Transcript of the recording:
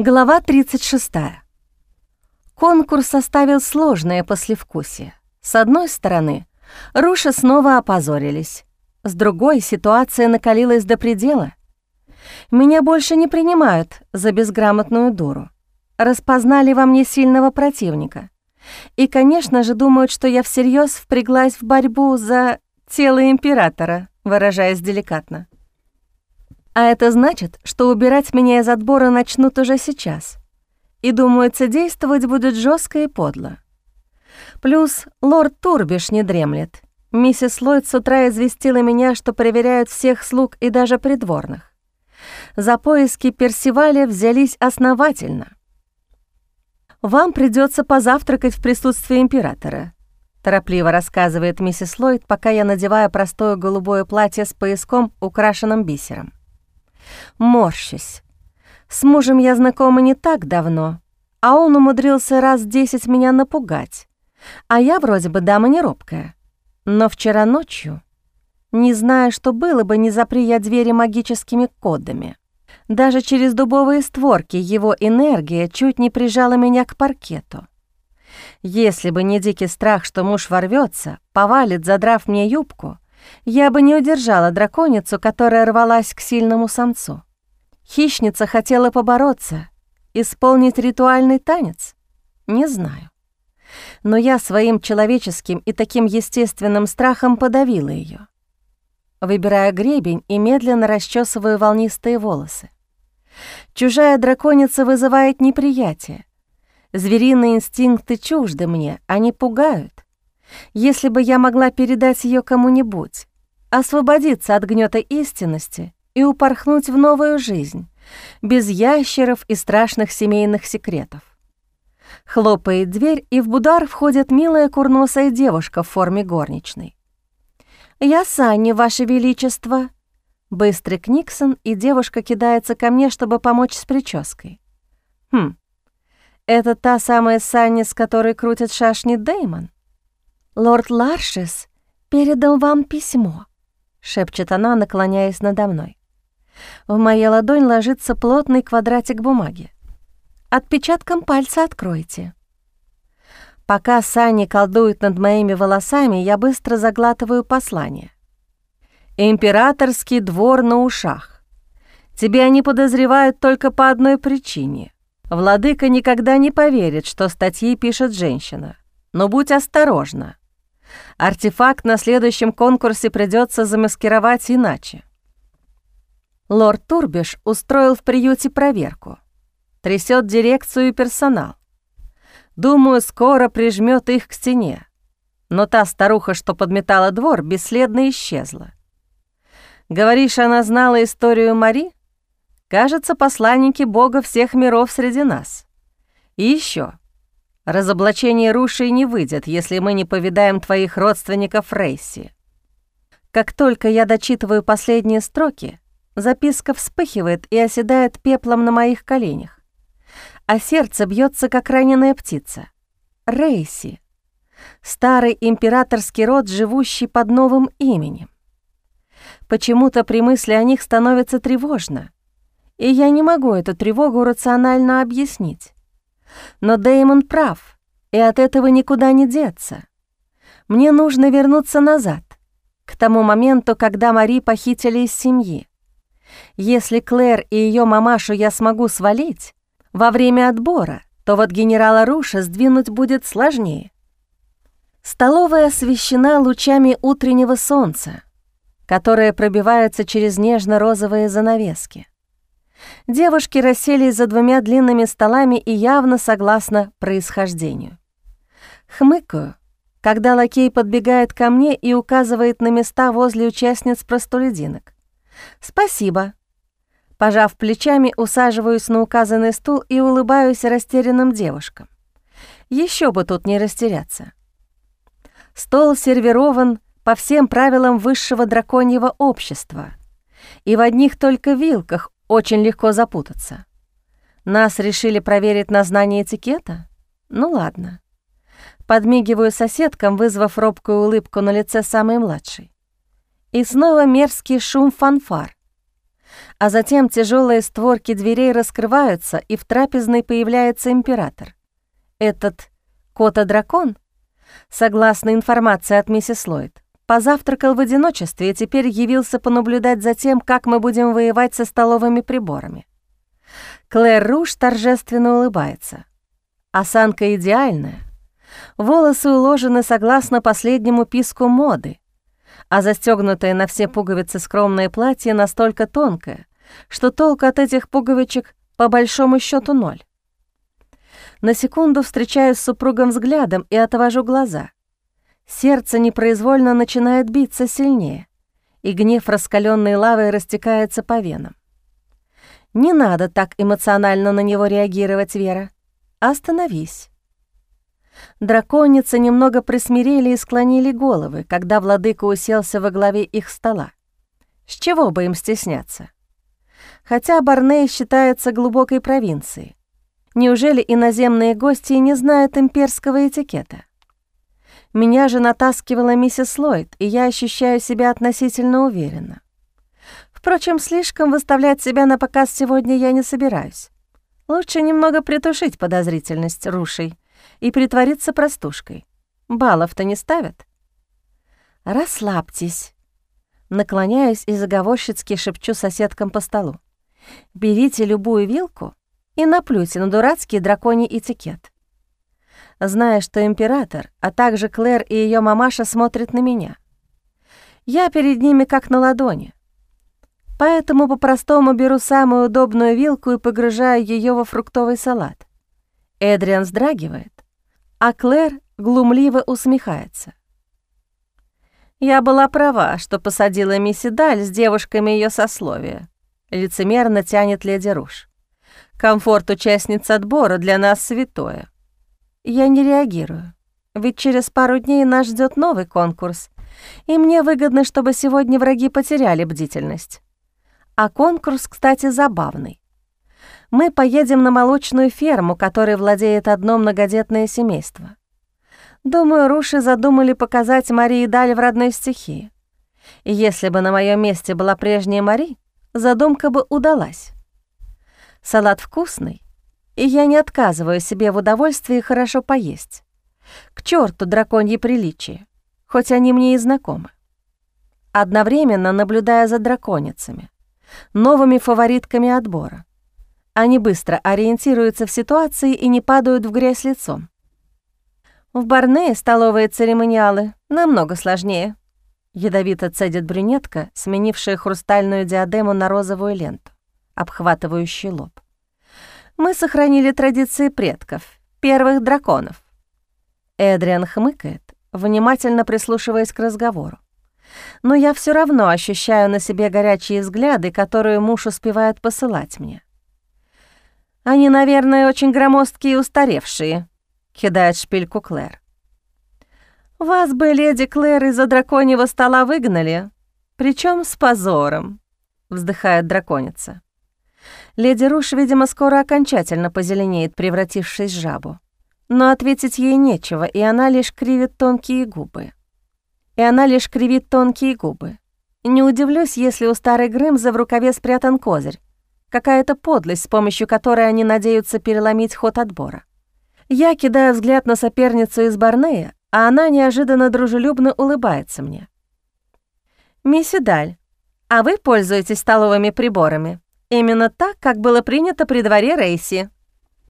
Глава 36. Конкурс оставил сложное послевкусие. С одной стороны, Руши снова опозорились. С другой, ситуация накалилась до предела. Меня больше не принимают за безграмотную дуру. Распознали во мне сильного противника. И, конечно же, думают, что я всерьез впряглась в борьбу за тело императора, выражаясь деликатно. А это значит, что убирать меня из отбора начнут уже сейчас. И, думается, действовать будет жестко и подло. Плюс лорд Турбиш не дремлет. Миссис Ллойд с утра известила меня, что проверяют всех слуг и даже придворных. За поиски Персиваля взялись основательно. «Вам придется позавтракать в присутствии императора», торопливо рассказывает миссис Ллойд, пока я надеваю простое голубое платье с пояском, украшенным бисером. Морщусь. С мужем я знакома не так давно, а он умудрился раз десять меня напугать. А я вроде бы дама не робкая. Но вчера ночью, не зная, что было бы, не запри я двери магическими кодами. Даже через дубовые створки его энергия чуть не прижала меня к паркету. Если бы не дикий страх, что муж ворвется, повалит, задрав мне юбку — я бы не удержала драконицу, которая рвалась к сильному самцу. Хищница хотела побороться, исполнить ритуальный танец? Не знаю. Но я своим человеческим и таким естественным страхом подавила ее. Выбираю гребень и медленно расчесываю волнистые волосы. Чужая драконица вызывает неприятие. Звериные инстинкты чужды мне, они пугают. Если бы я могла передать ее кому-нибудь, освободиться от гнета истинности и упорхнуть в новую жизнь, без ящеров и страшных семейных секретов. Хлопает дверь, и в будар входит милая курносая девушка в форме горничной. «Я Санни, Ваше Величество!» Быстрый Книксон, и девушка кидается ко мне, чтобы помочь с прической. «Хм, это та самая Санни, с которой крутит шашни Деймон?» «Лорд Ларшис передал вам письмо», — шепчет она, наклоняясь надо мной. В моей ладонь ложится плотный квадратик бумаги. Отпечатком пальца откройте. Пока Санни колдует над моими волосами, я быстро заглатываю послание. «Императорский двор на ушах. Тебя они подозревают только по одной причине. Владыка никогда не поверит, что статьи пишет женщина. Но будь осторожна. Артефакт на следующем конкурсе придется замаскировать иначе. Лорд Турбиш устроил в приюте проверку. Трясет дирекцию и персонал. Думаю, скоро прижмет их к стене. Но та старуха, что подметала двор, бесследно исчезла. Говоришь, она знала историю Мари? Кажется, посланники Бога всех миров среди нас. И еще. Разоблачение Руши не выйдет, если мы не повидаем твоих родственников Рейси. Как только я дочитываю последние строки, записка вспыхивает и оседает пеплом на моих коленях. А сердце бьется, как раненая птица. Рейси. Старый императорский род, живущий под новым именем. Почему-то при мысли о них становится тревожно, и я не могу эту тревогу рационально объяснить. Но Дэймон прав, и от этого никуда не деться. Мне нужно вернуться назад, к тому моменту, когда Мари похитили из семьи. Если Клэр и ее мамашу я смогу свалить во время отбора, то вот генерала Руша сдвинуть будет сложнее. Столовая освещена лучами утреннего солнца, которое пробивается через нежно-розовые занавески. Девушки расселись за двумя длинными столами и явно согласно происхождению. Хмыкаю, когда лакей подбегает ко мне и указывает на места возле участниц простолюдинок. «Спасибо». Пожав плечами, усаживаюсь на указанный стул и улыбаюсь растерянным девушкам. Еще бы тут не растеряться. Стол сервирован по всем правилам высшего драконьего общества, и в одних только вилках очень легко запутаться. Нас решили проверить на знание этикета? Ну ладно. Подмигиваю соседкам, вызвав робкую улыбку на лице самой младшей. И снова мерзкий шум фанфар. А затем тяжелые створки дверей раскрываются, и в трапезной появляется император. Этот кота-дракон, согласно информации от миссис Ллойд, позавтракал в одиночестве и теперь явился понаблюдать за тем, как мы будем воевать со столовыми приборами. Клэр Руш торжественно улыбается. Осанка идеальная. Волосы уложены согласно последнему писку моды, а застегнутое на все пуговицы скромное платье настолько тонкое, что толк от этих пуговичек по большому счету ноль. На секунду встречаюсь с супругом взглядом и отвожу глаза. Сердце непроизвольно начинает биться сильнее, и гнев раскаленной лавой растекается по венам. Не надо так эмоционально на него реагировать, Вера. Остановись. Драконицы немного присмирели и склонили головы, когда владыка уселся во главе их стола. С чего бы им стесняться? Хотя Барней считается глубокой провинцией. Неужели иноземные гости не знают имперского этикета? Меня же натаскивала миссис Ллойд, и я ощущаю себя относительно уверенно. Впрочем, слишком выставлять себя на показ сегодня я не собираюсь. Лучше немного притушить подозрительность рушей и притвориться простушкой. Баллов-то не ставят. «Расслабьтесь», наклоняюсь и заговорщицки шепчу соседкам по столу. «Берите любую вилку и наплюйте на дурацкий драконий этикет. Зная, что император, а также Клэр и ее мамаша смотрят на меня. Я перед ними как на ладони. Поэтому по-простому беру самую удобную вилку и погружаю ее во фруктовый салат. Эдриан вздрагивает, а Клэр глумливо усмехается. «Я была права, что посадила мисси Даль с девушками ее сословия», — лицемерно тянет леди Руш. Комфорт участниц отбора для нас святое. Я не реагирую, ведь через пару дней нас ждет новый конкурс, и мне выгодно, чтобы сегодня враги потеряли бдительность. А конкурс, кстати, забавный. Мы поедем на молочную ферму, которой владеет одно многодетное семейство. Думаю, Руши задумали показать Марии Даль в родной стихии. И если бы на моем месте была прежняя Мари, задумка бы удалась. Салат вкусный, и я не отказываю себе в удовольствии хорошо поесть. К черту драконьи приличия, хоть они мне и знакомы. Одновременно наблюдая за драконицами, новыми фаворитками отбора. Они быстро ориентируются в ситуации и не падают в грязь лицом. В Барнее столовые церемониалы намного сложнее. Ядовито цедит брюнетка, сменившая хрустальную диадему на розовую ленту обхватывающий лоб. «Мы сохранили традиции предков, первых драконов». Эдриан хмыкает, внимательно прислушиваясь к разговору. Но я все равно ощущаю на себе горячие взгляды, которые муж успевает посылать мне. «Они, наверное, очень громоздкие и устаревшие», — кидает шпильку Клэр. «Вас бы, леди Клэр, из-за драконьего стола выгнали, причем с позором», — вздыхает драконица. Леди Руш, видимо, скоро окончательно позеленеет, превратившись в жабу. Но ответить ей нечего, и она лишь кривит тонкие губы. И она лишь кривит тонкие губы. Не удивлюсь, если у старой Грымза в рукаве спрятан козырь. Какая-то подлость, с помощью которой они надеются переломить ход отбора. Я кидаю взгляд на соперницу из Барнея, а она неожиданно дружелюбно улыбается мне. «Мисси Даль, а вы пользуетесь столовыми приборами?» Именно так, как было принято при дворе Рейси.